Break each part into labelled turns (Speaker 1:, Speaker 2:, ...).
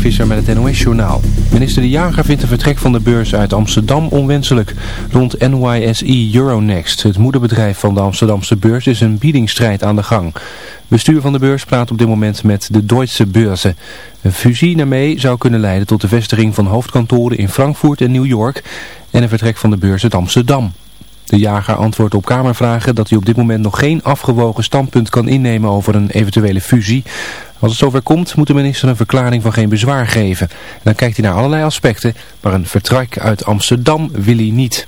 Speaker 1: Visser met het NOS-journaal. Minister De Jager vindt een vertrek van de beurs uit Amsterdam onwenselijk. Rond NYSE Euronext, het moederbedrijf van de Amsterdamse beurs, is een biedingsstrijd aan de gang. Bestuur van de beurs praat op dit moment met de Duitse beurzen. Een fusie daarmee zou kunnen leiden tot de vestiging van hoofdkantoren in Frankfurt en New York en een vertrek van de beurs uit Amsterdam. De jager antwoordt op Kamervragen dat hij op dit moment nog geen afgewogen standpunt kan innemen over een eventuele fusie. Als het zover komt moet de minister een verklaring van geen bezwaar geven. En dan kijkt hij naar allerlei aspecten, maar een vertrek uit Amsterdam wil hij niet.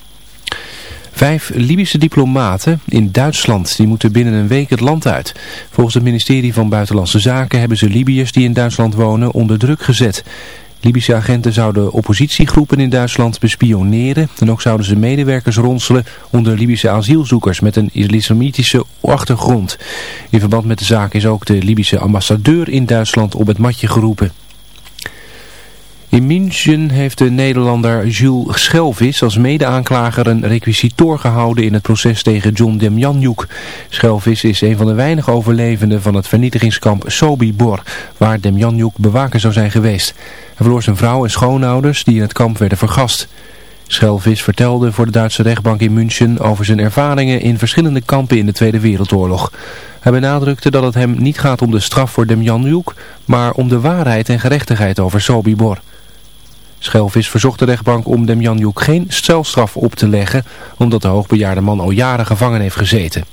Speaker 1: Vijf Libische diplomaten in Duitsland die moeten binnen een week het land uit. Volgens het ministerie van Buitenlandse Zaken hebben ze Libiërs die in Duitsland wonen onder druk gezet. Libische agenten zouden oppositiegroepen in Duitsland bespioneren en ook zouden ze medewerkers ronselen onder Libische asielzoekers met een islamitische achtergrond. In verband met de zaak is ook de Libische ambassadeur in Duitsland op het matje geroepen. In München heeft de Nederlander Jules Schelvis als mede-aanklager een requisitoor gehouden in het proces tegen John Demjanjuk. Schelvis is een van de weinige overlevenden van het vernietigingskamp Sobibor, waar Demjanjuk bewaker zou zijn geweest. Hij verloor zijn vrouw en schoonouders die in het kamp werden vergast. Schelvis vertelde voor de Duitse rechtbank in München over zijn ervaringen in verschillende kampen in de Tweede Wereldoorlog. Hij benadrukte dat het hem niet gaat om de straf voor Demjanjuk, maar om de waarheid en gerechtigheid over Sobibor. Schelvis verzocht de rechtbank om Demjanjuk geen celstraf op te leggen, omdat de hoogbejaarde man al jaren gevangen heeft gezeten.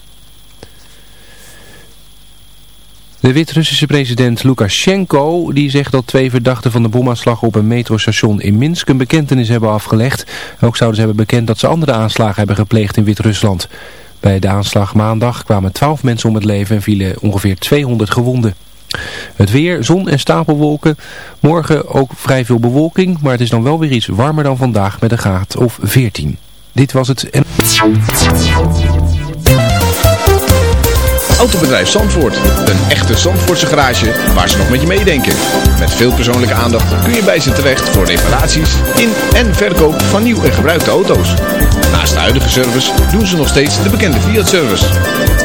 Speaker 1: De Wit-Russische president Lukashenko die zegt dat twee verdachten van de bomaanslag op een metrostation in Minsk een bekentenis hebben afgelegd. Ook zouden ze hebben bekend dat ze andere aanslagen hebben gepleegd in Wit-Rusland. Bij de aanslag maandag kwamen 12 mensen om het leven en vielen ongeveer 200 gewonden. Het weer, zon en stapelwolken. Morgen ook vrij veel bewolking, maar het is dan wel weer iets warmer dan vandaag met een graad of 14. Dit was het...
Speaker 2: Autobedrijf Zandvoort. Een echte Zandvoortse garage waar ze nog met je meedenken. Met veel persoonlijke aandacht kun je bij ze terecht voor reparaties in en verkoop van nieuw en gebruikte auto's. Naast de huidige service doen ze nog steeds de bekende Fiat-service.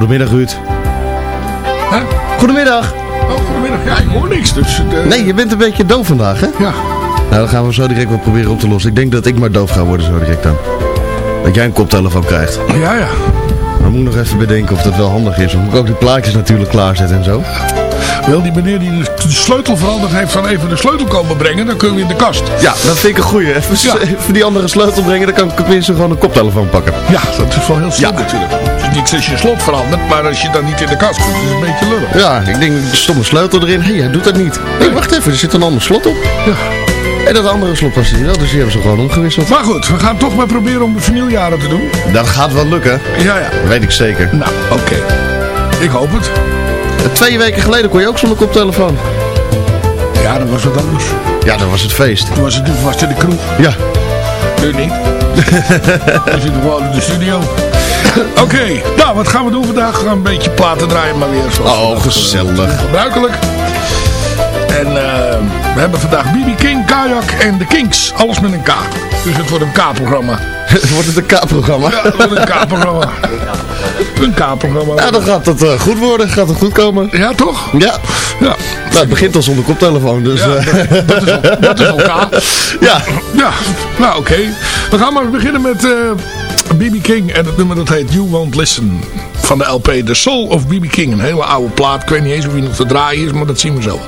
Speaker 3: Goedemiddag Ruud.
Speaker 4: Huh?
Speaker 3: Goedemiddag.
Speaker 4: Oh, goedemiddag. Ja, ik hoor niks. Dus, uh...
Speaker 3: Nee, je bent een beetje doof vandaag, hè?
Speaker 4: Ja.
Speaker 3: Nou, dan gaan we zo direct wel proberen op te lossen. Ik denk dat ik maar doof ga worden zo direct dan. Dat jij een koptelefoon krijgt.
Speaker 4: Ja, ja.
Speaker 3: Maar moet nog even bedenken of dat wel handig is. Want moet ik ook die plaatjes natuurlijk klaarzetten en zo.
Speaker 4: Wel, die meneer die de sleutel veranderd heeft van even de sleutel komen brengen, dan kunnen we in de kast.
Speaker 3: Ja, dat vind ik een goeie. Even,
Speaker 4: Ja.
Speaker 3: even die andere sleutel brengen, dan kan ik tenminste gewoon een koptelefoon pakken.
Speaker 4: Ja, dat is wel heel slim
Speaker 3: Ja.
Speaker 4: natuurlijk. Niks als je slot verandert, maar als je dan niet in de kast komt, is het een beetje lullig.
Speaker 3: Ja, ik denk, er stond een sleutel erin. Hé, hij doet dat niet. Hé, wacht even, er zit een ander slot op.
Speaker 4: Ja.
Speaker 3: En dat andere slot was er wel, dus die hebben ze gewoon omgewisseld.
Speaker 4: Maar goed, we gaan toch maar proberen om de vernieljaren te doen.
Speaker 3: Dat gaat wel lukken,
Speaker 4: Ja, ja.
Speaker 3: weet ik zeker.
Speaker 4: Nou, oké. Ik hoop het.
Speaker 3: Twee weken geleden kon je ook zonder koptelefoon.
Speaker 4: Ja, dat was wat anders.
Speaker 3: Ja, dat was het feest.
Speaker 4: Toen was het, toen was het in de kroeg.
Speaker 3: Ja,
Speaker 4: Nu niet. We zitten gewoon in de studio. Oké, nou wat gaan we doen vandaag? We gaan een beetje platen draaien, maar weer zoals
Speaker 3: Oh, gezellig.
Speaker 4: Gebruikelijk. En eh We hebben vandaag BB King, Kajak en de Kings. Alles met een K. Dus het wordt een K-programma.
Speaker 3: Wordt het een K-programma?
Speaker 4: Ja, het wordt een K-programma. Een K-programma.
Speaker 3: Ja, dan gaat het eh, goed worden. Gaat het goed komen.
Speaker 4: Ja, toch?
Speaker 3: Ja.
Speaker 4: Ja.
Speaker 3: Nou, het begint al zonder koptelefoon, dus...
Speaker 4: Ja,
Speaker 3: eh,
Speaker 4: dat, dat is al, dat is al K.
Speaker 3: ja.
Speaker 4: Ja, nou oké. We gaan maar beginnen met BB King. En het nummer dat heet You Won't Listen. Van de LP The Soul of BB King. Een hele oude plaat. Ik weet niet eens of hij nog te draaien is, maar dat zien we zo.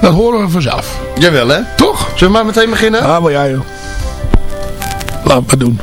Speaker 4: Dat horen we vanzelf.
Speaker 3: Jawel, hè?
Speaker 4: Toch?
Speaker 3: Zullen we maar meteen beginnen?
Speaker 4: Ah, maar jij joh. Laat maar doen.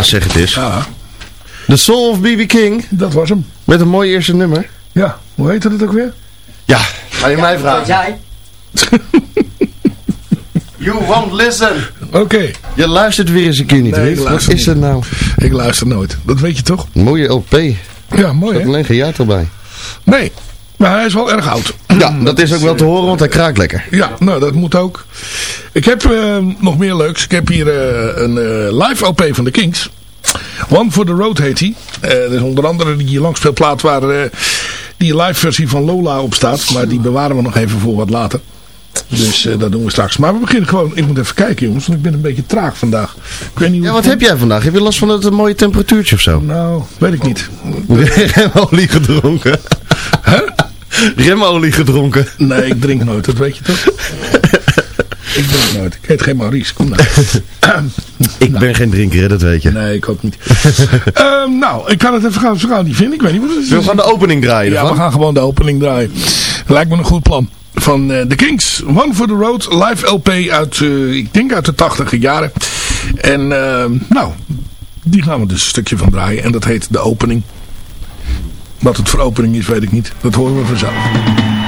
Speaker 4: Ja.
Speaker 3: Zeg het eens.
Speaker 4: ja,
Speaker 3: The Soul of B.B. King.
Speaker 4: dat was hem.
Speaker 3: Met een mooi eerste nummer.
Speaker 4: Ja, hoe heette het ook weer?
Speaker 3: Ja. Ga je mij vragen?
Speaker 5: jij?
Speaker 3: You won't listen.
Speaker 4: Oké,
Speaker 3: Je luistert weer eens een keer niet,
Speaker 4: Nee,
Speaker 3: Wat is dat nou?
Speaker 4: ik luister nooit. Dat weet je toch?
Speaker 3: Mooie LP.
Speaker 4: Ja, mooi
Speaker 3: staat
Speaker 4: hè?
Speaker 3: alleen geen jaartal bij.
Speaker 4: Nee, maar hij is wel erg oud.
Speaker 3: Ja, dat is ook wel te horen, want hij kraakt lekker.
Speaker 4: Ja, nou dat moet ook. Ik heb eh, nog meer leuks. Ik heb hier eh, een eh, live LP van de Kings. One for the Road heet hij. Eh er is onder andere die langspeelplaat waar eh, die live versie van Lola op staat. Maar die bewaren we nog even voor wat later. Dus eh, dat doen we straks. Maar we beginnen gewoon. Ik moet even kijken jongens. Want ik ben een beetje traag vandaag. Ik weet niet
Speaker 3: Ja, wat heb jij vandaag? Heb je last van het een mooie temperatuurtje of zo?
Speaker 4: Nou, weet ik niet.
Speaker 3: Remolie gedronken. Remolie gedronken.
Speaker 4: Nee, ik drink nooit. Dat weet je toch? ik drink nooit. Ik heet geen Maurice. Kom nou.
Speaker 3: Ik ben geen drinker, hè, dat weet je.
Speaker 4: Nee, ik ook niet. Ehm, nou, ik kan het even gaan, zo gaan niet vinden. Ik weet niet wat het is.
Speaker 3: We gaan de opening draaien
Speaker 4: Ja, we gaan gewoon de opening draaien. Lijkt me een goed plan. Van The The Kings, One for the Road, live LP uit, eh, ik denk uit de tachtige jaren. En ehm, nou, die gaan we dus een stukje van draaien. En dat heet de opening. Wat het voor opening is, weet ik niet. Dat horen we vanzelf.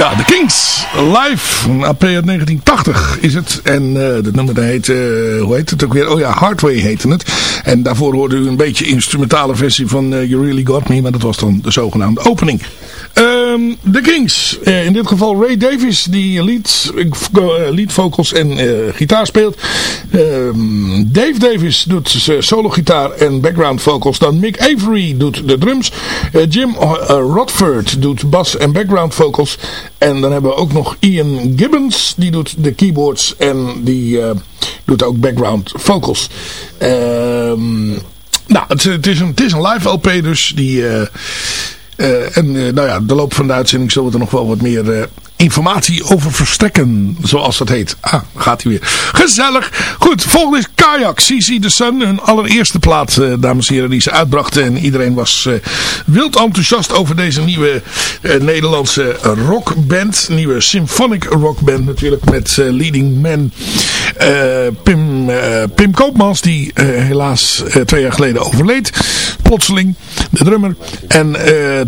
Speaker 4: Ja, de Kings. Live. Een AP uit 1980 is het. En uh, dat nummer heet, uh, hoe heet het ook weer? Oh ja, Hardway heette het. En daarvoor hoorde u een beetje instrumentale versie van uh, You Really Got Me. Maar dat was dan de zogenaamde opening. De Kings. Uh, in dit geval Ray Davis die lead, lead vocals en gitaar speelt. Um, Dave Davis doet solo gitaar en background vocals. Dan Mick Avery doet de drums. Jim Rodford doet bas en background vocals. En dan hebben we ook nog Ian Gibbons. Die doet de keyboards en die uh, doet ook background vocals. Um, nou, het, is een, het is een live LP dus. Die, uh, uh, en nou ja, de loop van de uitzending zullen we er nog wel wat meer informatie over verstrekken, zoals dat heet. Ah, gaat hij weer. Gezellig. Goed, volgende is Kayak, CC The Sun. Hun allereerste plaat, uh, dames en heren, die ze uitbrachten. En iedereen was uh, wild enthousiast over deze nieuwe uh, Nederlandse rockband. Nieuwe symphonic rockband natuurlijk. Met leading man Pim, Pim Koopmans, die helaas twee jaar geleden overleed. Plotseling, de drummer. En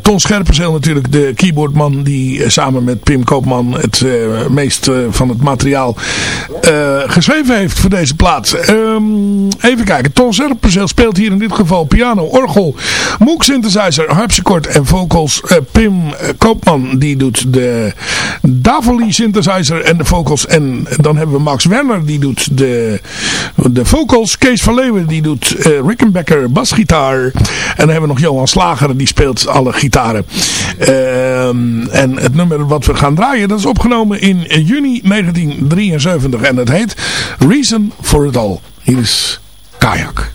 Speaker 4: Ton Scherpenzeel natuurlijk, de keyboardman die samen met Pim Koopmans Koopman het uh, meest uh, van het materiaal uh, geschreven heeft voor deze plaats. Um, even kijken. Ton Zerpenzeel speelt hier in dit geval piano, orgel, Moog synthesizer, harpsichord en vocals. Pim Koopman die doet de Davoli synthesizer en de vocals. En dan hebben we Max Werner die doet de, de vocals. Kees van Leeuwen die doet Rickenbacker basgitaar. En dan hebben we nog Johan Slager die speelt alle gitaren. Um, en het nummer wat we gaan draaien dat is opgenomen in juni 1973 en het heet Reason for It All. Hier is Kayak.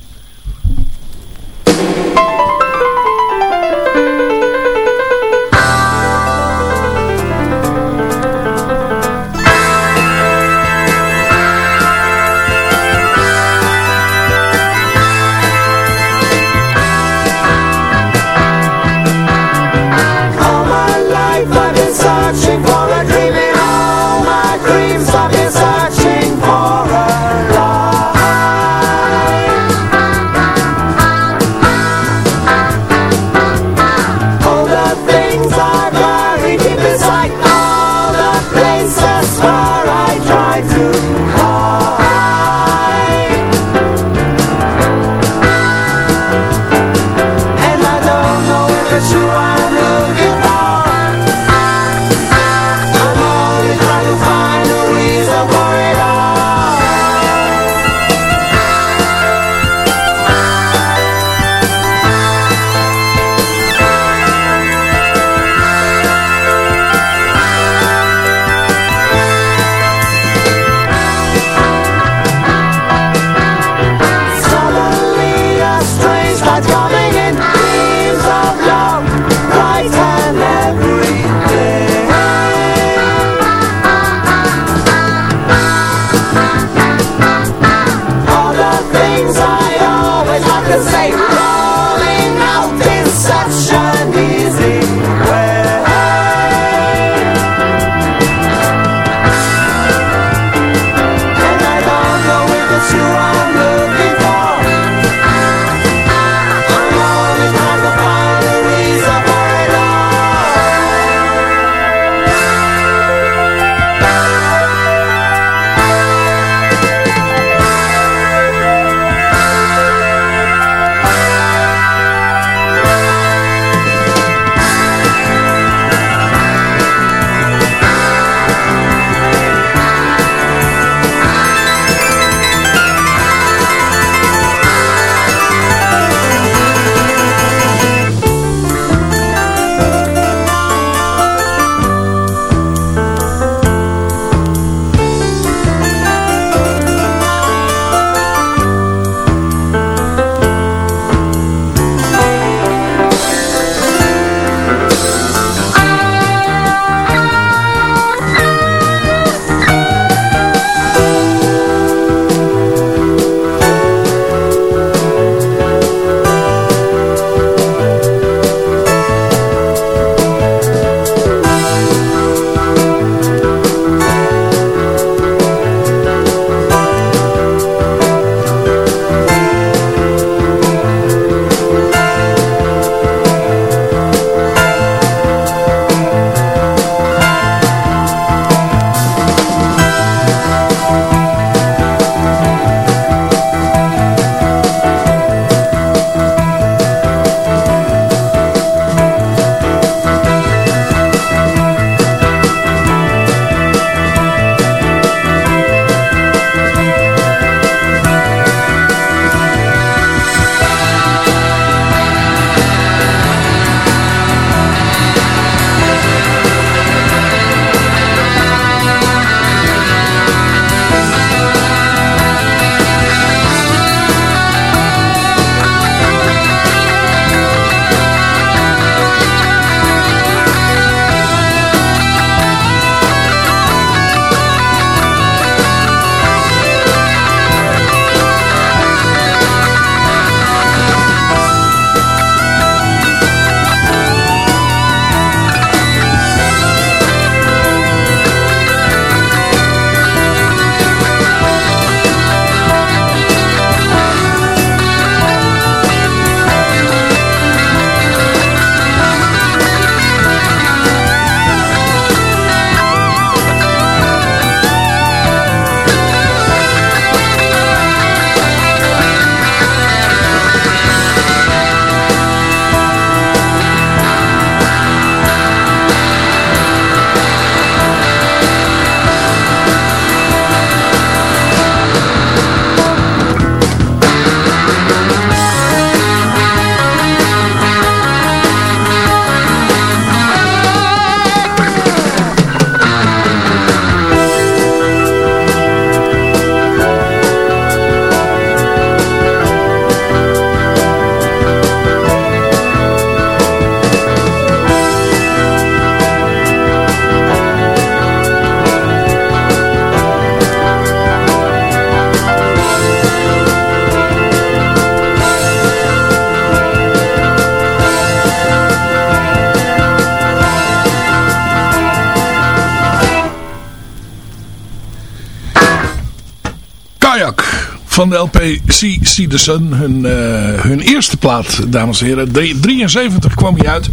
Speaker 4: Van de LP See, See. Hun, eh, hun eerste plaat, dames en heren. Drie- 73 kwam hij uit.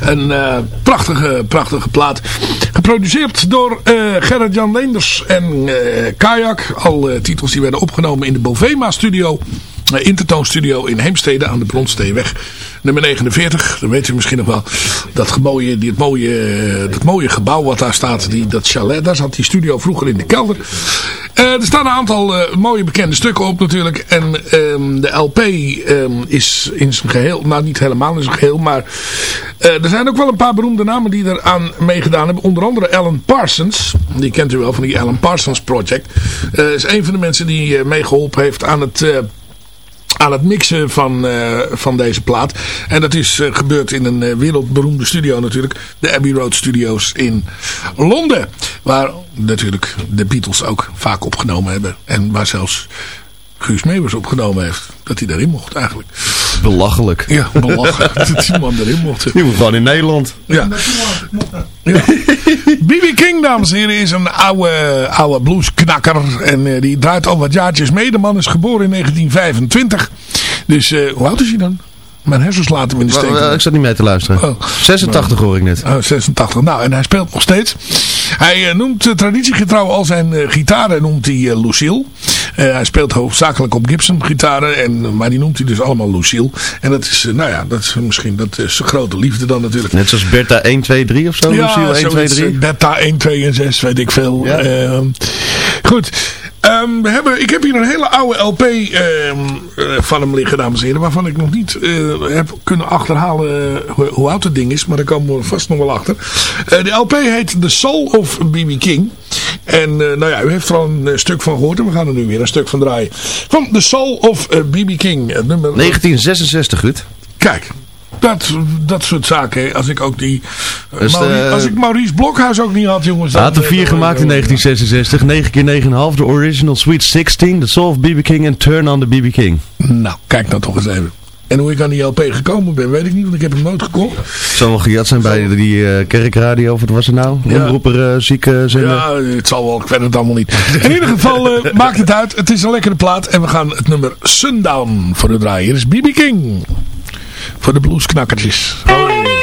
Speaker 4: Een eh, prachtige, prachtige plaat. Geproduceerd door eh Gerrit-Jan Leenders en Kajak. Al titels die werden opgenomen in de Bovema studio. Uh, Intertoon Studio in Heemstede aan de Bronsteeweg. Nummer 49, dat weet u misschien nog wel. Dat mooie, het mooie, eh, dat mooie gebouw wat daar staat, die, dat chalet, daar zat die studio vroeger in de kelder. Eh, er staan een aantal eh, mooie bekende stukken op natuurlijk. En ehm, de LP ehm, is in zijn geheel, nou niet helemaal in zijn geheel, maar er zijn ook wel een paar beroemde namen die eraan meegedaan hebben. Onder andere Alan Parsons, die kent u wel van die Alan Parsons Project. Is een van de mensen die eh, meegeholpen heeft aan het... aan het mixen van, eh, van deze plaat. En dat is eh, gebeurd in een eh, wereldberoemde studio natuurlijk. De Abbey Road Studios in Londen. Waar natuurlijk de Beatles ook vaak opgenomen hebben. En waar zelfs Guus Meeuwers opgenomen heeft. Dat hij daarin mocht eigenlijk.
Speaker 3: Belachelijk.
Speaker 4: Ja, belachelijk dat die man erin mocht.
Speaker 3: Die moet gewoon in Nederland.
Speaker 4: Ja. Ja. B.B. King, dames en heren, is een oude, oude bluesknakker. En eh, die draait al wat jaartjes mee. De man is geboren in 1925. Dus eh, hoe oud is hij dan? Mijn hersens laten me in de steek.
Speaker 3: Ik zat niet mee te luisteren.
Speaker 4: Oh.
Speaker 3: 86 hoor ik net.
Speaker 4: Oh, 86. Nou, en hij speelt nog steeds. Hij eh, noemt uh, traditiegetrouw al zijn eh, gitaren noemt hij eh, Lucille. Eh, hij speelt hoofdzakelijk op Gibson gitaren. En, maar die noemt hij dus allemaal Lucille. En dat is, eh, nou ja, dat is misschien dat is zijn grote liefde dan natuurlijk.
Speaker 3: Net zoals Bertha 1, 2, 3 of zo. Lucille 1, 2,
Speaker 4: zoiets,
Speaker 3: 3.
Speaker 4: eh, Beta 1, 2 en 6, weet ik veel.
Speaker 3: Ja.
Speaker 4: Ehm, goed. Ehm, we hebben, ik heb hier een hele oude LP ehm, eh, van hem liggen, dames en heren. Waarvan ik nog niet eh, heb kunnen achterhalen eh, hoe, hoe oud het ding is. Maar daar komen we vast nog wel achter. De LP heet The Soul of B.B. King. En nou ja, u heeft er al een stuk van gehoord. En we gaan er nu weer een stuk van draaien. Van The Soul of B.B. King. Nummer
Speaker 3: 1966, Ruud.
Speaker 4: Kijk, dat, dat soort zaken. Als ik ook die... eh,
Speaker 3: Dus,
Speaker 4: Maurice,
Speaker 3: eh,
Speaker 4: als ik Maurice Blokhuis ook niet had, jongens.
Speaker 3: Hij had er vier gemaakt in
Speaker 4: dan-
Speaker 3: 1966. 9 keer 9,5. De original Sweet 16. The Soul of B.B. King en Turn on the B.B. King.
Speaker 4: Nou, kijk nou toch eens even. En hoe ik aan die LP gekomen ben, weet ik niet, want ik heb hem nooit gekocht.
Speaker 3: Het zal wel gejat zijn bij die eh, kerkradio. Wat was het nou?
Speaker 4: Ja.
Speaker 3: Omroeper uh, zieke zender.
Speaker 4: Ja, het zal wel, ik weet het allemaal niet. In ieder geval maakt het uit. Het is een lekkere plaat. En we gaan het nummer Sundown voor u draaien. Hier is B.B. King. Voor de bluesknakkertjes. Hoi.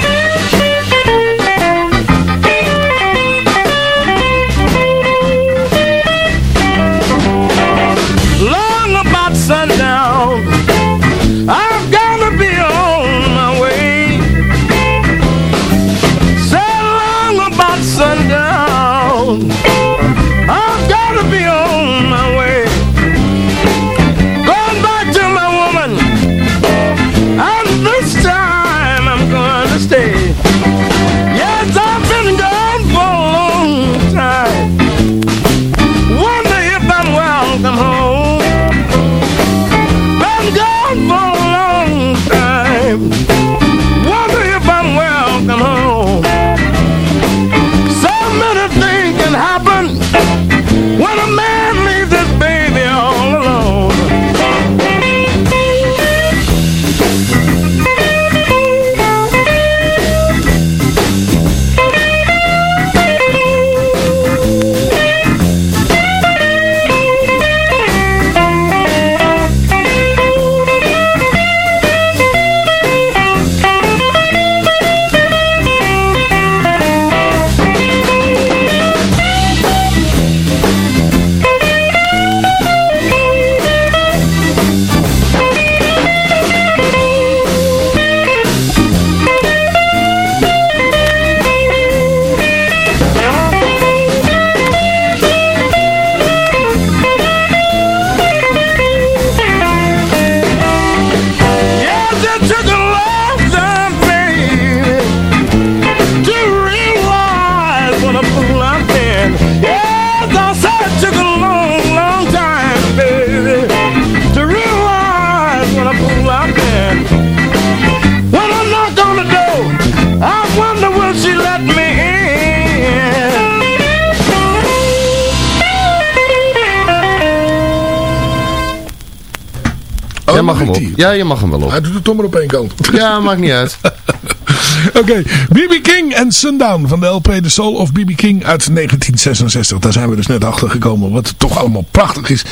Speaker 3: Ja, je mag hem wel op.
Speaker 4: Hij doet het toch maar op één kant.
Speaker 3: Ja, maakt niet uit.
Speaker 4: Oké, B.B. King en Sundown van de LP The Soul of B.B. King uit 1966. Daar zijn we dus net achter gekomen. Wat toch allemaal prachtig is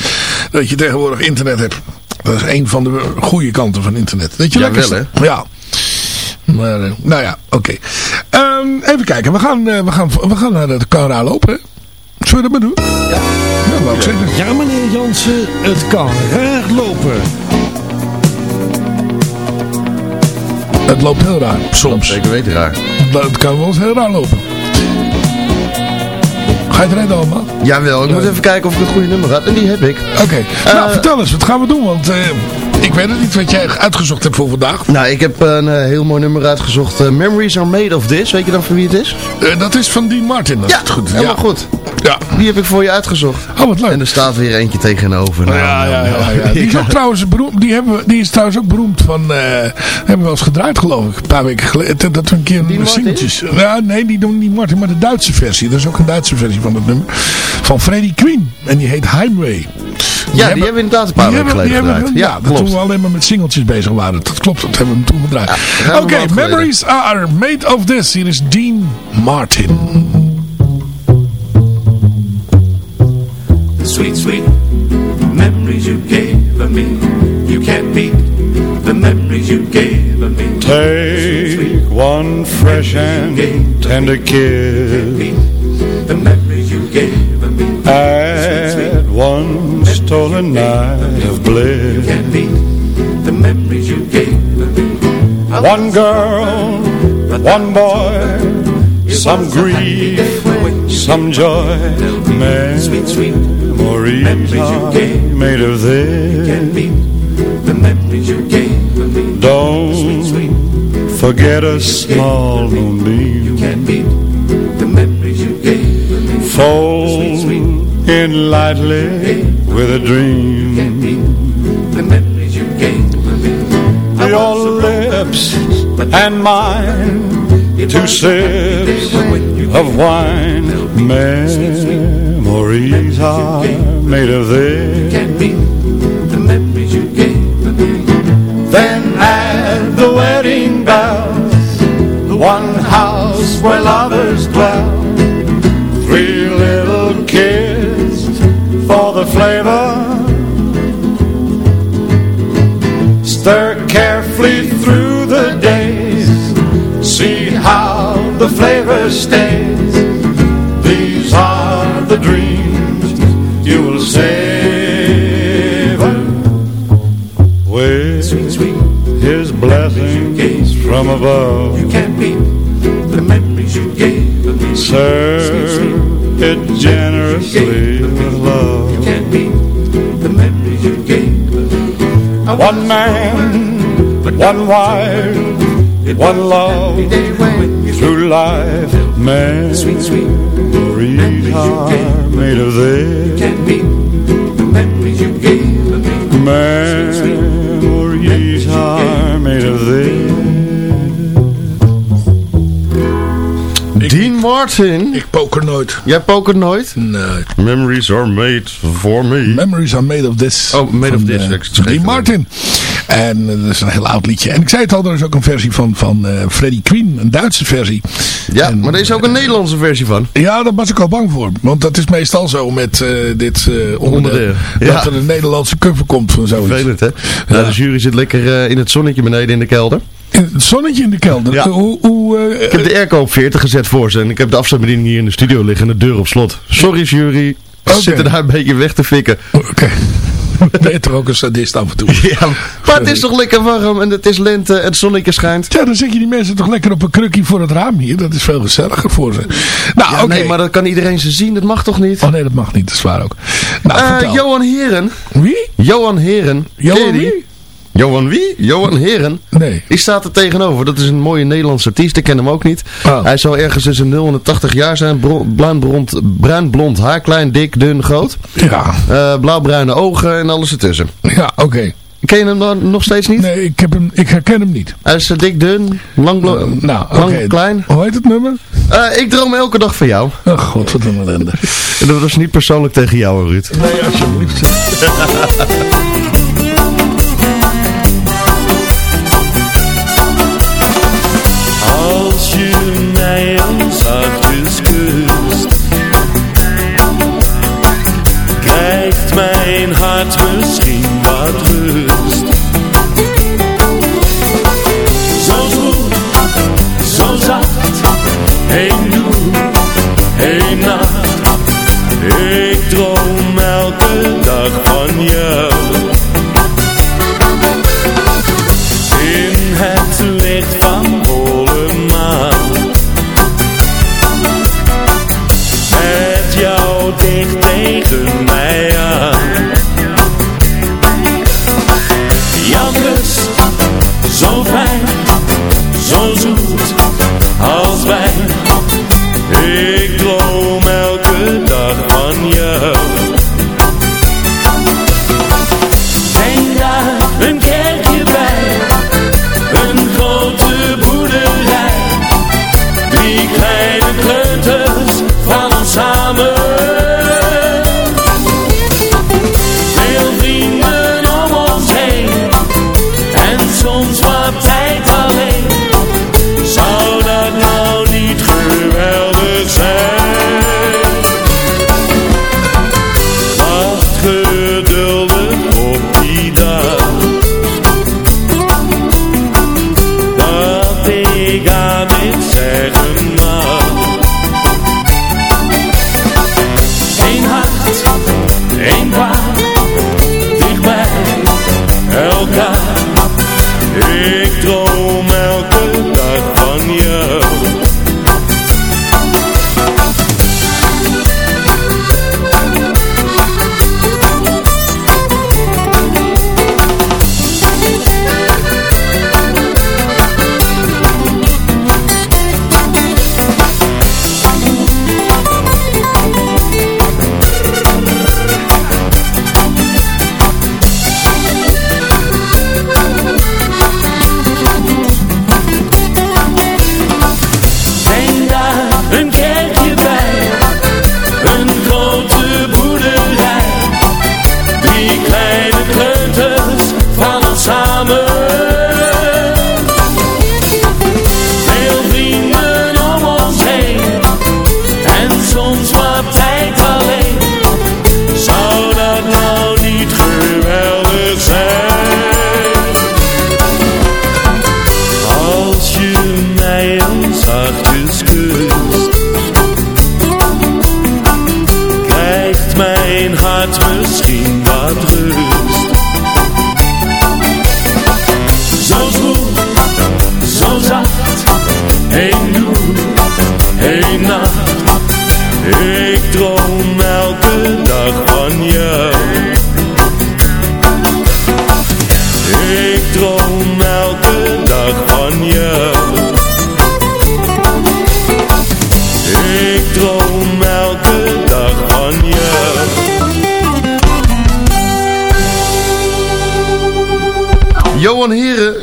Speaker 4: dat je tegenwoordig internet hebt. Dat is een van de goede kanten van internet. Weet je
Speaker 3: Ja,
Speaker 4: lekker?
Speaker 3: wel,
Speaker 4: Ja. Maar, eh, nou ja, oké. Ehm, even kijken, we gaan, eh, we, gaan, we gaan naar de camera lopen. hè? Zullen we dat maar doen? Ja. Ja,
Speaker 5: meneer Jansen, het kan raar lopen.
Speaker 4: Het loopt heel raar, soms.
Speaker 3: Zeker weten raar.
Speaker 4: Het kan wel eens heel raar lopen. Ga je het redden allemaal?
Speaker 3: Jawel, ik moet even kijken of ik het goede nummer had. En die heb ik.
Speaker 4: Oké, nou vertel eens, wat gaan we doen? Want eh, Ik weet het niet wat jij uitgezocht hebt voor vandaag.
Speaker 3: Nou, ik heb een eh, heel mooi nummer uitgezocht. Eh, Memories are made of this. Weet je dan van wie het is?
Speaker 4: Eh, dat is van Dean Martin. Dat is het goed.
Speaker 3: helemaal
Speaker 4: ja.
Speaker 3: goed.
Speaker 4: Ja.
Speaker 3: Die heb ik voor je uitgezocht.
Speaker 4: Oh, wat leuk.
Speaker 3: En er staat weer eentje tegenover. Nou,
Speaker 4: ja, ja,
Speaker 3: nou,
Speaker 4: ja,
Speaker 3: nou.
Speaker 4: ja. Die is ook trouwens beroemd. Die, hebben, die is trouwens ook beroemd van. hebben we wel eens gedraaid, geloof ik. Een paar weken geleden. Dat we een keer een singeltjes. Ja, nee, die doen niet Martin, maar de Duitse versie. Dat is ook een Duitse versie van het nummer. Van Freddie Queen. En die heet Highway.
Speaker 3: Ja, die hebben we inderdaad een paar
Speaker 4: die
Speaker 3: weken
Speaker 4: hebben- die
Speaker 3: geleden
Speaker 4: hebben-
Speaker 3: gedraaid.
Speaker 4: Ja,
Speaker 3: Ja,
Speaker 4: dat
Speaker 3: klopt.
Speaker 4: toen we alleen maar met singeltjes bezig waren. Dat klopt, dat hebben we toen gedraaid. Oké,
Speaker 3: geleden.
Speaker 4: Memories are made of this. Hier is Dean Martin.
Speaker 6: The sweet, sweet memories you gave me. You can't beat the memories you gave me.
Speaker 7: Take one fresh and tender kiss
Speaker 6: Beat the memories you gave me.
Speaker 7: at one stolen night of bliss.
Speaker 6: Can't beat the memories you gave me.
Speaker 7: One girl, one boy, some grief, some joy.
Speaker 6: Sweet, sweet
Speaker 7: Memories are made of this.
Speaker 6: can't beat the memories you gave me.
Speaker 7: Don't forget a small moonbeam.
Speaker 6: Can't beat the memories you gave me.
Speaker 7: Fold in lightly with a dream.
Speaker 6: The memories you gave me.
Speaker 7: Your lips and mine, two sips of wine. Memories are made of this.
Speaker 6: Can't beat the memories you gave me.
Speaker 7: Then at the wedding bells, the one house where lovers dwell. The flavor. Stir carefully through the days. See how the flavor stays. These are the dreams you will savor with his blessings from above.
Speaker 6: You can't beat the memories you gave me.
Speaker 7: Serve it generously with love. One man, one wife, one love through life. Memories are made of this.
Speaker 6: Can't beat the memories you gave me.
Speaker 7: Memories are made of this.
Speaker 3: Martin.
Speaker 4: Ik poker nooit.
Speaker 3: Jij pokert nooit?
Speaker 4: Nee.
Speaker 3: Memories are made for me.
Speaker 4: Memories are made of this.
Speaker 3: Oh, made of this, het.
Speaker 4: Martin. En eh, dat is een heel oud liedje. En ik zei het al, er is ook een versie van, van eh, Freddie Queen. Een Duitse versie.
Speaker 3: Ja,
Speaker 4: En,
Speaker 3: maar er is ook een Nederlandse versie van.
Speaker 4: Ja, daar was ik al bang voor. Want dat is meestal zo met eh, dit eh onderdeel.
Speaker 3: Onderdeel,
Speaker 4: Dat
Speaker 3: ja.
Speaker 4: er een Nederlandse cover komt van zoiets.
Speaker 3: Vervelend, hè? Nou, de jury zit lekker in het zonnetje beneden in de kelder.
Speaker 4: Het zonnetje in de kelder.
Speaker 3: Ja.
Speaker 4: Hoe, hoe, eh,
Speaker 3: Ik heb de airco op 40 gezet voor ze en ik heb de afstandsbediening hier in de studio liggen en de deur op slot. Sorry jury, we
Speaker 4: Oké.
Speaker 3: zitten daar een beetje weg te fikken.
Speaker 4: Oké. Ben je toch ook een sadist af en toe?
Speaker 3: Ja, maar het is toch lekker warm en het is lente en het zonnetje schijnt.
Speaker 4: Ja, dan zet je die mensen toch lekker op een krukje voor het raam hier. Dat is veel gezelliger voor ze. Nou,
Speaker 3: Ja,
Speaker 4: oké.
Speaker 3: Nee, maar dat kan iedereen ze zien, dat mag toch niet?
Speaker 4: Oh nee, dat mag niet. Dat is waar ook. Nou,
Speaker 3: Eh. Johan Heren.
Speaker 4: Wie?
Speaker 3: Johan Heren.
Speaker 4: Johan wie?
Speaker 3: Johan wie? Johan Heren.
Speaker 4: Nee.
Speaker 3: Die staat er tegenover. Dat is een mooie Nederlandse artiest. Ik ken hem ook niet.
Speaker 4: Oh.
Speaker 3: Hij zal ergens tussen 0 en 80 jaar zijn. Bruin blond, bruin blond haar. Klein, dik, dun, groot.
Speaker 4: Ja,
Speaker 3: Eh, blauwbruine ogen en alles ertussen.
Speaker 4: ja oké.
Speaker 3: Ken je hem dan nog steeds niet?
Speaker 4: Nee, ik, heb hem, ik herken hem niet.
Speaker 3: Hij is eh, dik, dun, lang, blo-
Speaker 4: Nou,
Speaker 3: lang klein.
Speaker 4: Hoe heet het nummer?
Speaker 3: Eh, ik droom elke dag van jou.
Speaker 4: Oh god, wat een ellende.
Speaker 3: En dat was niet persoonlijk tegen jou, Ruud.
Speaker 4: Nee, alsjeblieft.
Speaker 8: mijn hart misschien wat rust Zo zoet, zo zacht Heen doen, heen nacht. Ik droom elke dag van jou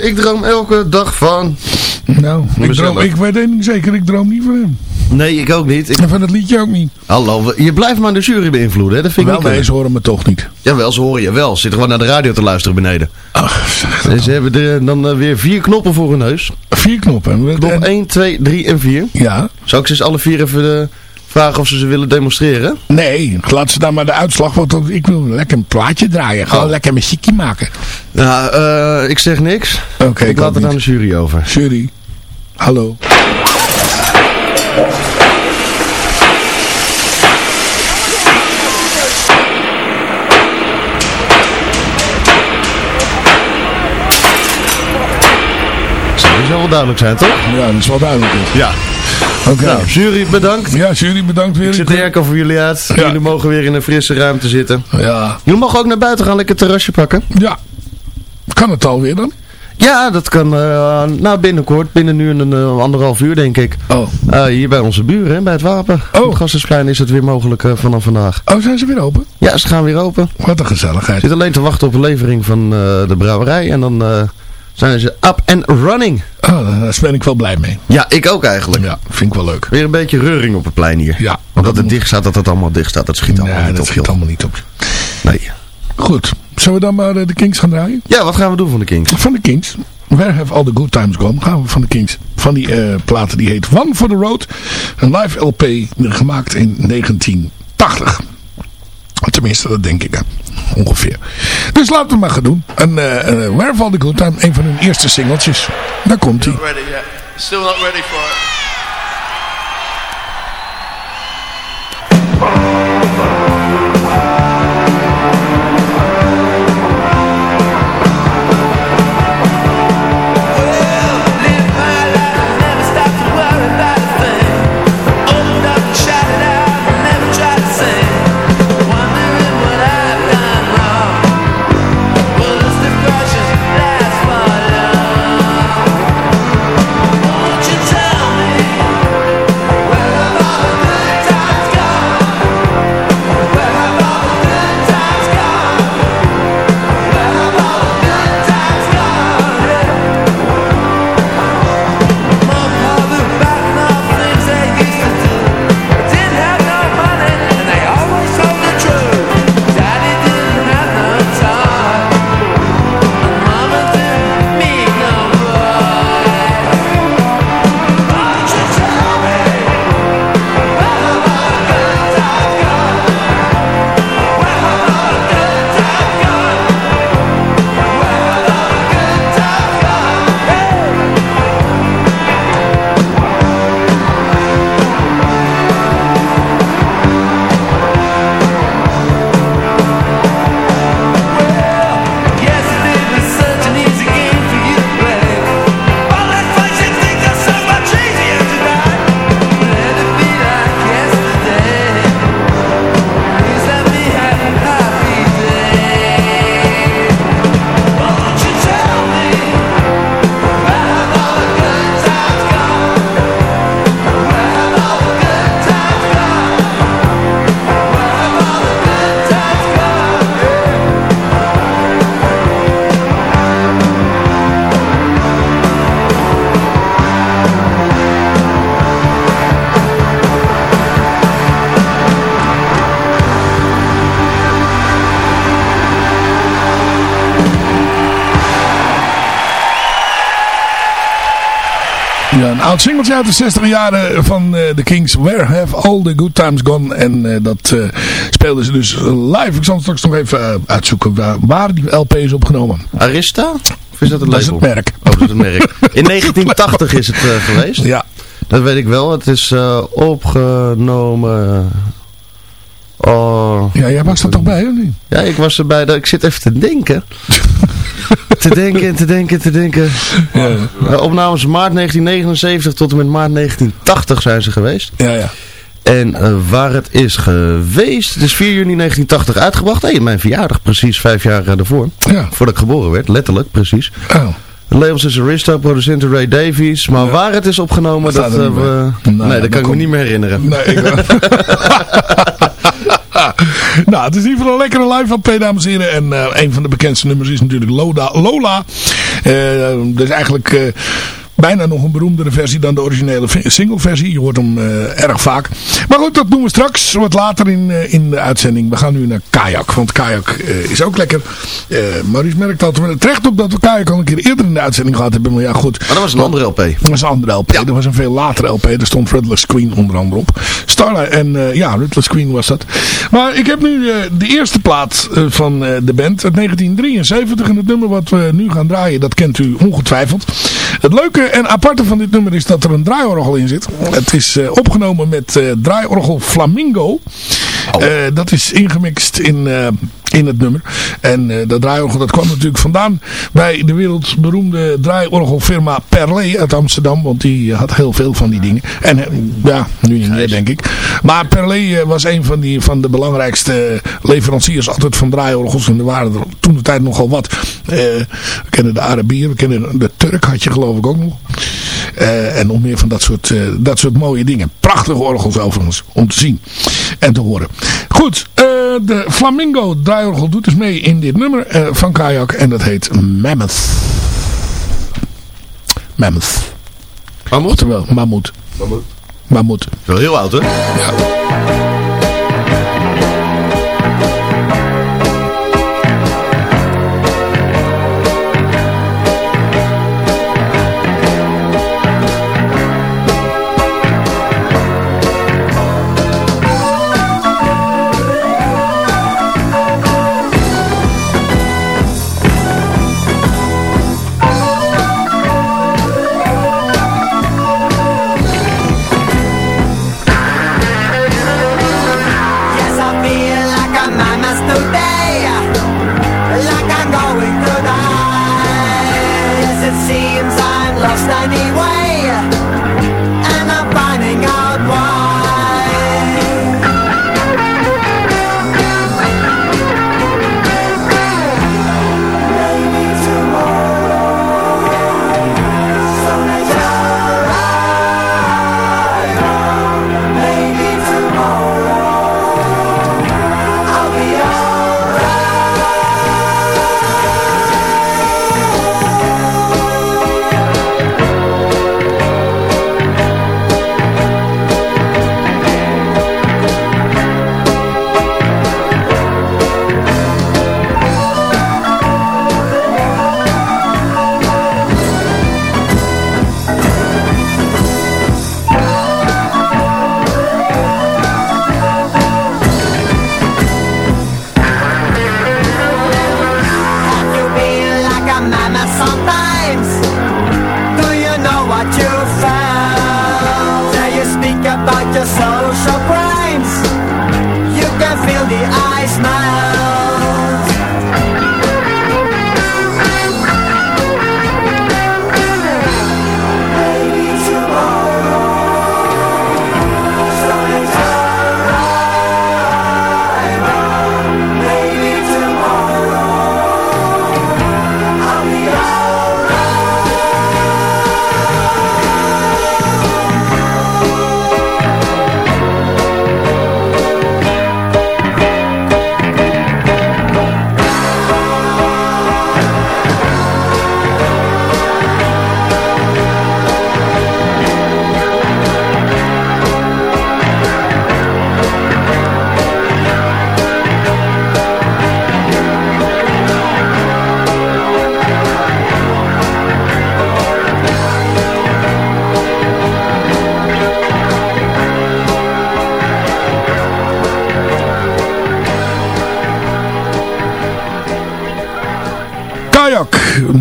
Speaker 8: ik droom elke dag van...
Speaker 4: Nou, ik, droom, ik weet één ding zeker, ik droom niet van hem.
Speaker 3: Nee, ik ook niet. Ik...
Speaker 4: En van het liedje ook niet.
Speaker 3: Hallo, je blijft maar de jury beïnvloeden, hè? dat vind ik
Speaker 4: Wel,
Speaker 3: niet
Speaker 4: nee, ze horen me toch niet.
Speaker 3: Jawel, ze horen je wel. Ze zitten gewoon naar de radio te luisteren beneden.
Speaker 4: Ach, zeg dat
Speaker 3: En ze hebben er dan eh, weer vier knoppen voor hun neus.
Speaker 4: Vier knoppen.
Speaker 3: Knop
Speaker 4: En-
Speaker 3: 1, 2, 3 en 4.
Speaker 4: Ja.
Speaker 3: Zou ik ze eens alle vier even eh, vragen of ze ze willen demonstreren?
Speaker 4: Nee, laat ze dan maar de uitslag. Want ik wil lekker een plaatje draaien. Gewoon
Speaker 3: Oh.
Speaker 4: lekker muziekje maken.
Speaker 3: Nou, eh, ik zeg niks.
Speaker 4: Oké,
Speaker 3: ik laat het aan de jury over.
Speaker 4: Jury. Hallo.
Speaker 3: Zou wel duidelijk zijn, toch?
Speaker 4: Ja, dat is wel duidelijk.
Speaker 3: Ja.
Speaker 4: Oké.
Speaker 3: Nou, jury bedankt.
Speaker 4: Ja, jury bedankt weer.
Speaker 3: Ik zet de voor jullie uit.
Speaker 4: Ja.
Speaker 3: Jullie mogen weer in een frisse ruimte zitten.
Speaker 4: Ja.
Speaker 3: Jullie mogen ook naar buiten gaan, lekker terrasje pakken.
Speaker 4: Ja. Kan het alweer dan?
Speaker 3: Ja, dat kan eh, nou binnenkort, binnen nu een eh, anderhalf uur denk ik.
Speaker 4: Oh.
Speaker 3: Eh, hier bij onze buren, hè, bij het Wapen.
Speaker 4: Oh.
Speaker 3: Op het is het weer mogelijk vanaf vandaag.
Speaker 4: Oh, zijn ze weer open?
Speaker 3: Ja, ze gaan weer open.
Speaker 4: Wat een gezelligheid.
Speaker 3: Zit alleen te wachten op een levering van de brouwerij. En dan zijn ze up and running.
Speaker 4: Oh, daar ben ik wel blij mee.
Speaker 3: Ja, ik ook eigenlijk.
Speaker 4: Ja, vind ik wel leuk.
Speaker 3: Weer een beetje reuring op het plein hier.
Speaker 4: Ja.
Speaker 3: Want dat het dicht staat, dat het allemaal dicht staat. Dat schiet allemaal
Speaker 4: Nee,
Speaker 3: niet
Speaker 4: dat
Speaker 3: op.
Speaker 4: schiet
Speaker 3: joh.
Speaker 4: allemaal niet op.
Speaker 3: Nee.
Speaker 4: Goed. Zullen we dan maar eh, de Kings gaan draaien?
Speaker 3: Ja, wat gaan we doen van de Kings?
Speaker 4: Van de Kings. Where have all the good times gone? Gaan we van de Kings. Van die eh, platen die heet One for the Road. Een live LP gemaakt in 1980. Tenminste, dat denk ik hè. ongeveer. Dus laten we maar gaan doen. En eh, Where have all the good times? Een van hun eerste singeltjes. Daar komt hij.
Speaker 9: Still not ready for it.
Speaker 4: Een oud singeltje uit de 60 jaren van uh, The Kings. Where have all the good times gone? En uh, dat uh, speelden ze dus live. Ik zal straks nog even uitzoeken waar, waar, die LP is opgenomen.
Speaker 3: Arista? Of is dat het
Speaker 4: label? Dat is het merk.
Speaker 3: Oh, dat is het merk. In 1980 is het geweest?
Speaker 4: Ja.
Speaker 3: Dat weet ik wel. Het is opgenomen... Oh.
Speaker 4: Ja, jij was er toch bij, of niet?
Speaker 3: Ja, ik was erbij. Ik zit even te denken. te denken, te denken, te denken. Ja. Opnames maart 1979 tot en met maart 1980 zijn ze geweest.
Speaker 4: Ja, ja.
Speaker 3: En uh, waar het is geweest, het is 4 juni 1980 uitgebracht. Hé, hey, mijn verjaardag, precies vijf jaar daarvoor.
Speaker 4: Ja.
Speaker 3: Voordat ik geboren werd, letterlijk, precies.
Speaker 4: Oh.
Speaker 3: De labels is Arista, producent Ray Davies. Maar ja. waar het is opgenomen, dat, we... Nou, nee, dat kan ik me niet meer herinneren.
Speaker 4: Nee, ik nou, het is in ieder geval een lekkere live LP, dames en heren. En uh, een van de bekendste nummers is natuurlijk Lola. Lola. Uh, dus eigenlijk... Uh, bijna nog een beroemdere versie dan de originele single versie. Je hoort hem uh, erg vaak. Maar goed, dat doen we straks wat later in, uh, in de uitzending. We gaan nu naar Kajak, want Kajak uh, is ook lekker. Maurice merkt dat we terecht op dat we Kajak al een keer eerder in de uitzending gehad hebben. Maar ja, goed.
Speaker 3: Maar dat was een andere LP.
Speaker 4: Dat was een andere LP. Ja. Dat was een veel latere LP. Daar stond Ruthless Queen onder andere op. Starlight en ja, Ruthless Queen was dat. Maar ik heb nu de eerste plaat van de band uit 1973. En het nummer wat we nu gaan draaien, dat kent u ongetwijfeld. Het leuke en aparte van dit nummer is dat er een draaiorgel in zit. Het is uh, opgenomen met uh, draaiorgel Flamingo. Oh. Uh, dat is ingemixt in, in het nummer. En dat draaiorgel dat kwam natuurlijk vandaan bij de wereldberoemde draaiorgelfirma Perlé uit Amsterdam. Want die had heel veel van die dingen. En ja, nu niet meer denk ik. Maar Perlé was een van, die, van de belangrijkste leveranciers altijd van draaiorgels. En er waren er toen de tijd nogal wat. we kennen de Arabier, we kennen de Turk had je geloof ik ook nog. Uh, en nog meer van dat soort, uh, dat soort mooie dingen. Prachtige orgels overigens, om te zien en te horen. Goed, uh, de Flamingo draaiorgel doet dus mee in dit nummer van Kajak. En dat heet Mammoth. Mammoth.
Speaker 3: Mammoth?
Speaker 4: Oftewel, mammoet.
Speaker 3: Mammoet.
Speaker 4: Mammoet.
Speaker 3: Wel heel oud, hè?
Speaker 4: Ja.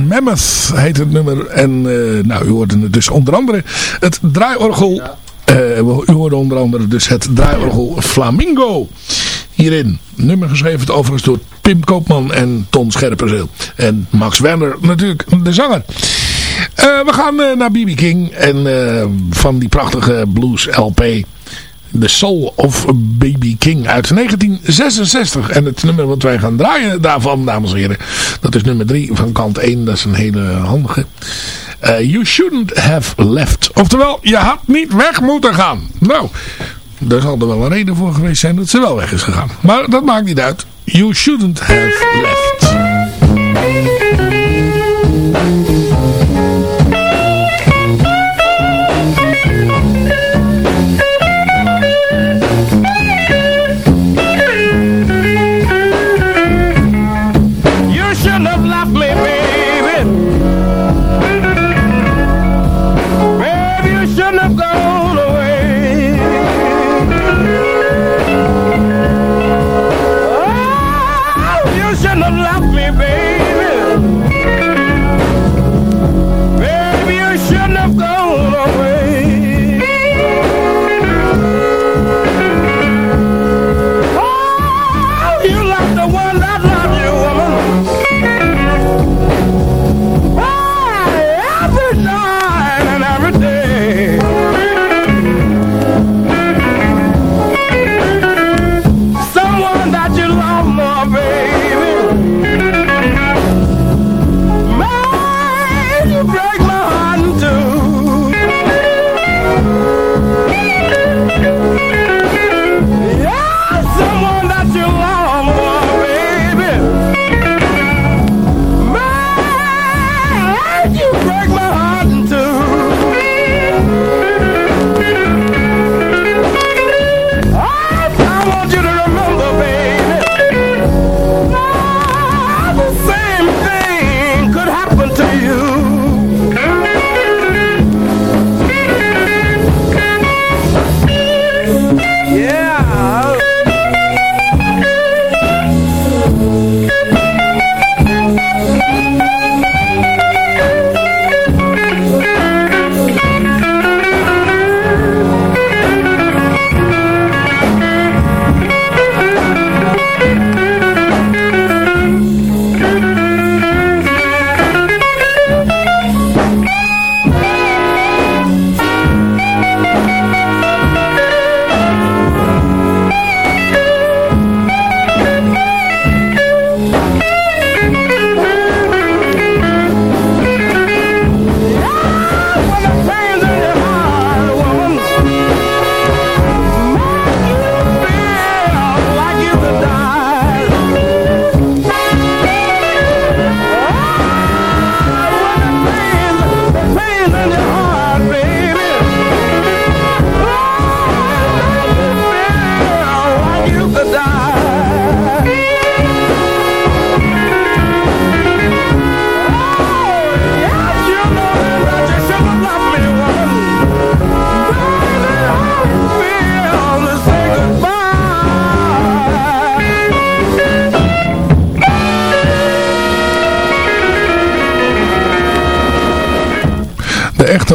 Speaker 4: Mammoth heet het nummer. En uh, nou, u hoorde het dus onder andere het draaiorgel. Uh, u hoorde onder andere dus het draaiorgel Flamingo hierin. Nummer geschreven overigens door Pim Koopman en Ton Scherpenzeel. En Max Werner natuurlijk, de zanger. Uh, we gaan naar B.B. King en van die prachtige blues LP... The Soul of Baby King uit 1966. En het nummer wat wij gaan draaien daarvan, dames en heren, dat is nummer 3 van kant 1. Dat is een hele handige. Uh, you shouldn't have left. Oftewel, je had niet weg moeten gaan. Nou, daar zal er wel een reden voor geweest zijn dat ze wel weg is gegaan. Maar dat maakt niet uit. You shouldn't have left.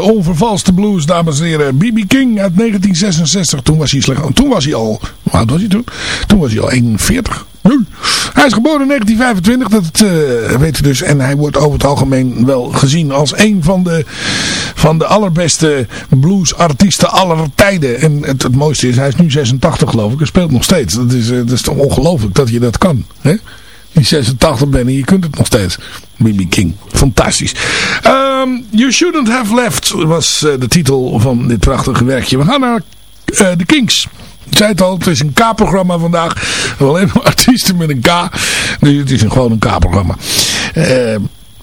Speaker 4: Onvervalste blues, dames en heren. B.B. King uit 1966. Toen was hij slecht. Toen was hij al... Hoe was hij toen? Toen was hij al 41. Hij is geboren in 1925, dat uh, weet dus. En hij wordt over het algemeen wel gezien als een van de, van de allerbeste bluesartiesten aller tijden. En het, mooiste is, hij is nu 86 geloof ik. Hij speelt nog steeds. Dat is, uh, dat is toch ongelooflijk dat je dat kan. Hè? Die 86 ben en je kunt het nog steeds. B.B. King. Fantastisch. Um, you Shouldn't Have Left was uh, de titel van dit prachtige werkje. We gaan naar uh, de Kings. Ik zei het al, het is een K-programma vandaag. Alleen maar artiesten met een K. Dus het is gewoon een K-programma. Uh,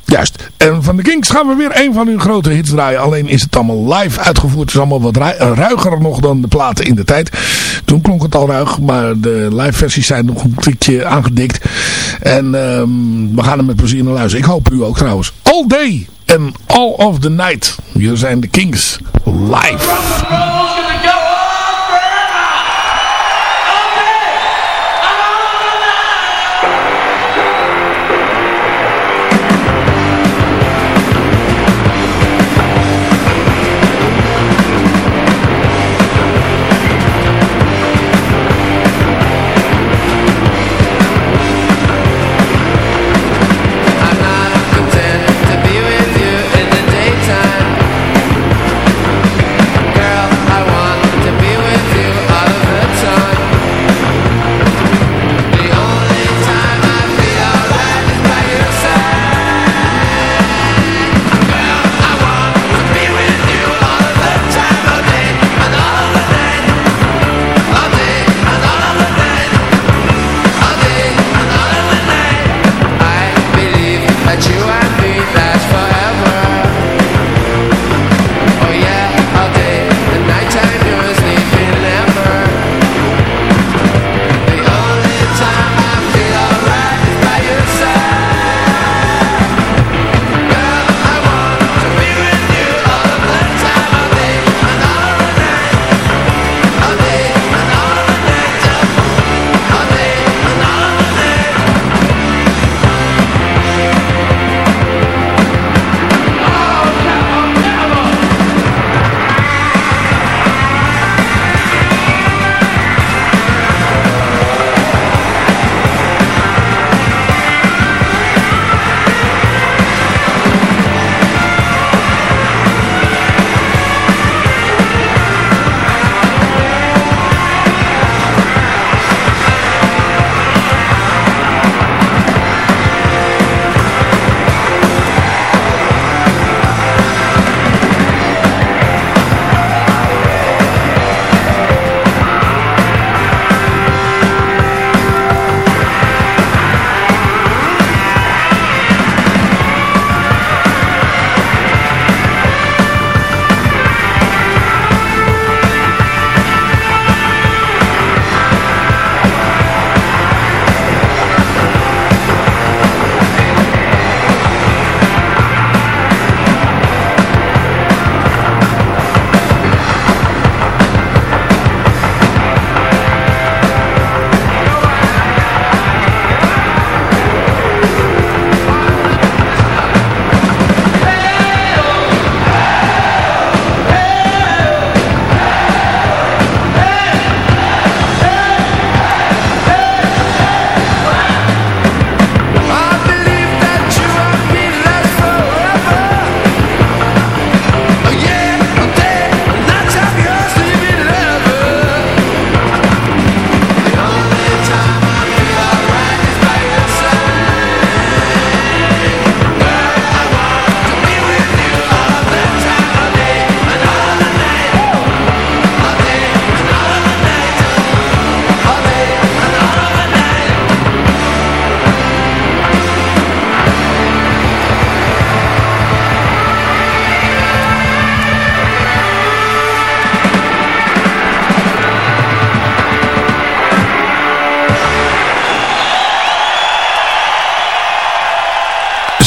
Speaker 4: Juist. En van de Kings gaan we weer een van hun grote hits draaien. Alleen is het allemaal live uitgevoerd. Het is allemaal wat ruiger nog dan de platen in de tijd. Toen klonk het al ruig. Maar de live versies zijn nog een tikje aangedikt. En um, we gaan er met plezier naar luisteren. Ik hoop u ook trouwens. All Day and All of the Night. Hier zijn de Kings live.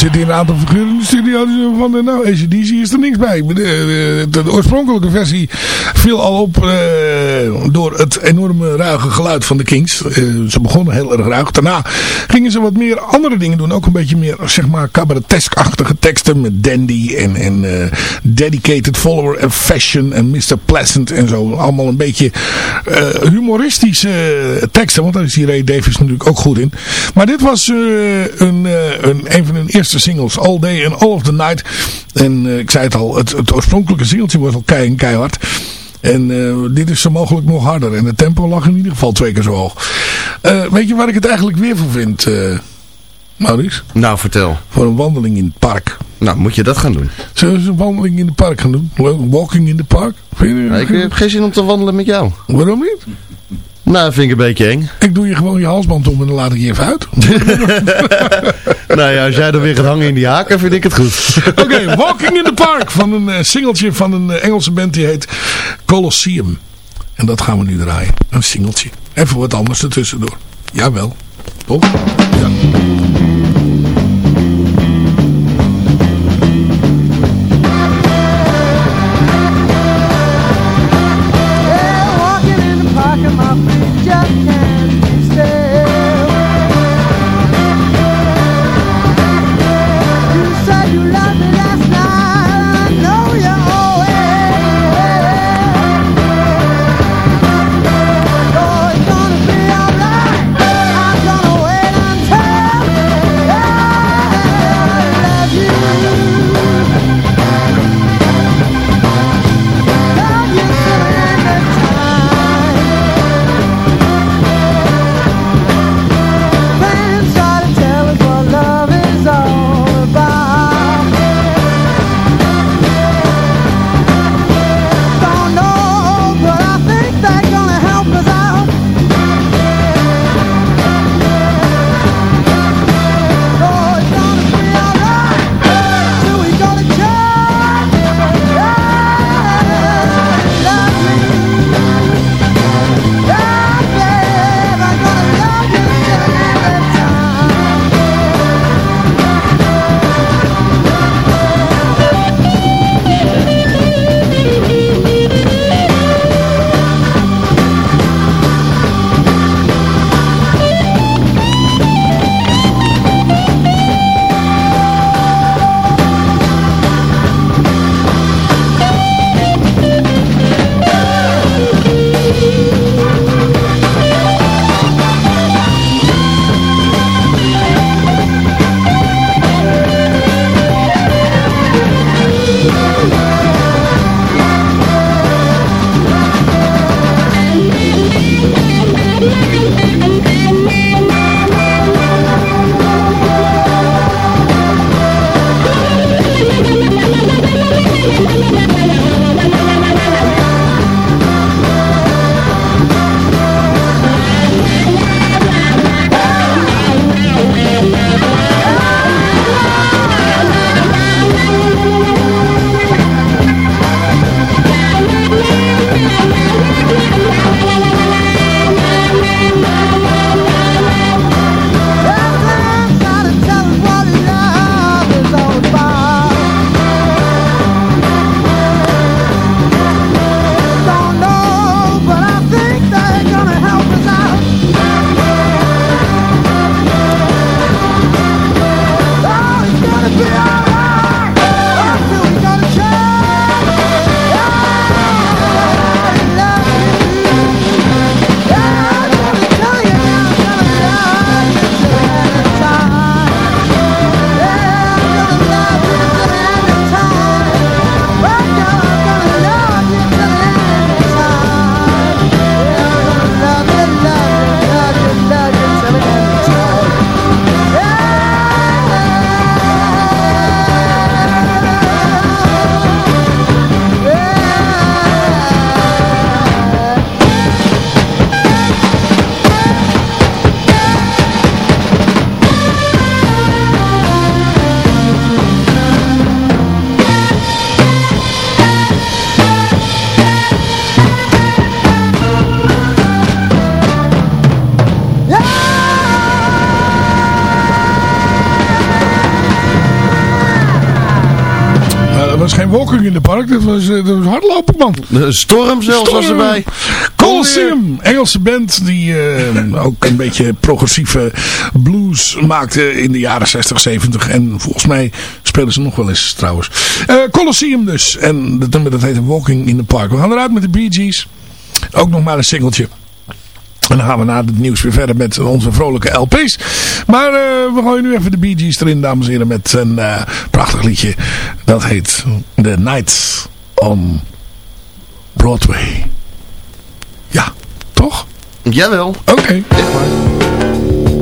Speaker 4: Zitten hier een aantal figuren in de studio van, eh, nou, ACDC is er niks bij. De, de, de oorspronkelijke versie viel al op uh, door het enorme ruige geluid van de Kings. Uh, ze begonnen heel erg ruig. Daarna gingen ze wat meer andere dingen doen. Ook een beetje meer, zeg maar, cabaretesk-achtige teksten met Dandy en, en uh, Dedicated Follower of Fashion en Mr. Pleasant en zo. Allemaal een beetje humoristische teksten, want daar is die Ray Davis natuurlijk ook goed in. Maar dit was een, een, een van hun eerste singles, All Day and All of the Night. En ik zei het al, het, het oorspronkelijke singeltje was al kei keihard. En uh, dit is zo mogelijk nog harder. En het tempo lag in ieder geval twee keer zo hoog. Uh, weet je waar ik het eigenlijk weer voor vind, Maurice?
Speaker 3: Nou, vertel.
Speaker 4: Voor een wandeling in het park.
Speaker 3: Nou, moet je dat gaan doen.
Speaker 4: Zullen we eens een wandeling in het park gaan doen? Walking in the park?
Speaker 3: Vind je, ik heb geen zin om te wandelen met jou.
Speaker 4: Waarom niet?
Speaker 3: Nou, vind ik een beetje eng.
Speaker 4: Ik doe je gewoon je halsband om en dan laat ik je even uit.
Speaker 3: nou ja, als jij dan weer gaat hangen in die haken, vind ik het goed.
Speaker 4: Oké, Walking in the Park van een uh, singeltje van een uh, Engelse band die heet Colosseum. En dat gaan we nu draaien. Een singeltje. Even wat anders ertussendoor. Jawel. Toch? Ja. Walking in de park. Dat was, dat was hardlopen, man.
Speaker 7: De storm zelfs was erbij.
Speaker 4: Colosseum, Engelse band die uh, ook een beetje progressieve blues maakte in de jaren 60, 70. En volgens mij spelen ze nog wel eens trouwens. Uh, Colosseum dus. En dat nummer dat heet Walking in the Park. We gaan eruit met de Bee Gees. Ook nog maar een singeltje. En dan gaan we na het nieuws weer verder met onze vrolijke LP's. Maar uh, we gooien nu even de Bee Gees erin, dames en heren, met een uh, prachtig liedje. Dat heet The Nights on Broadway. Ja, toch?
Speaker 7: Jawel.
Speaker 4: Oké. Okay.
Speaker 7: Echt maar.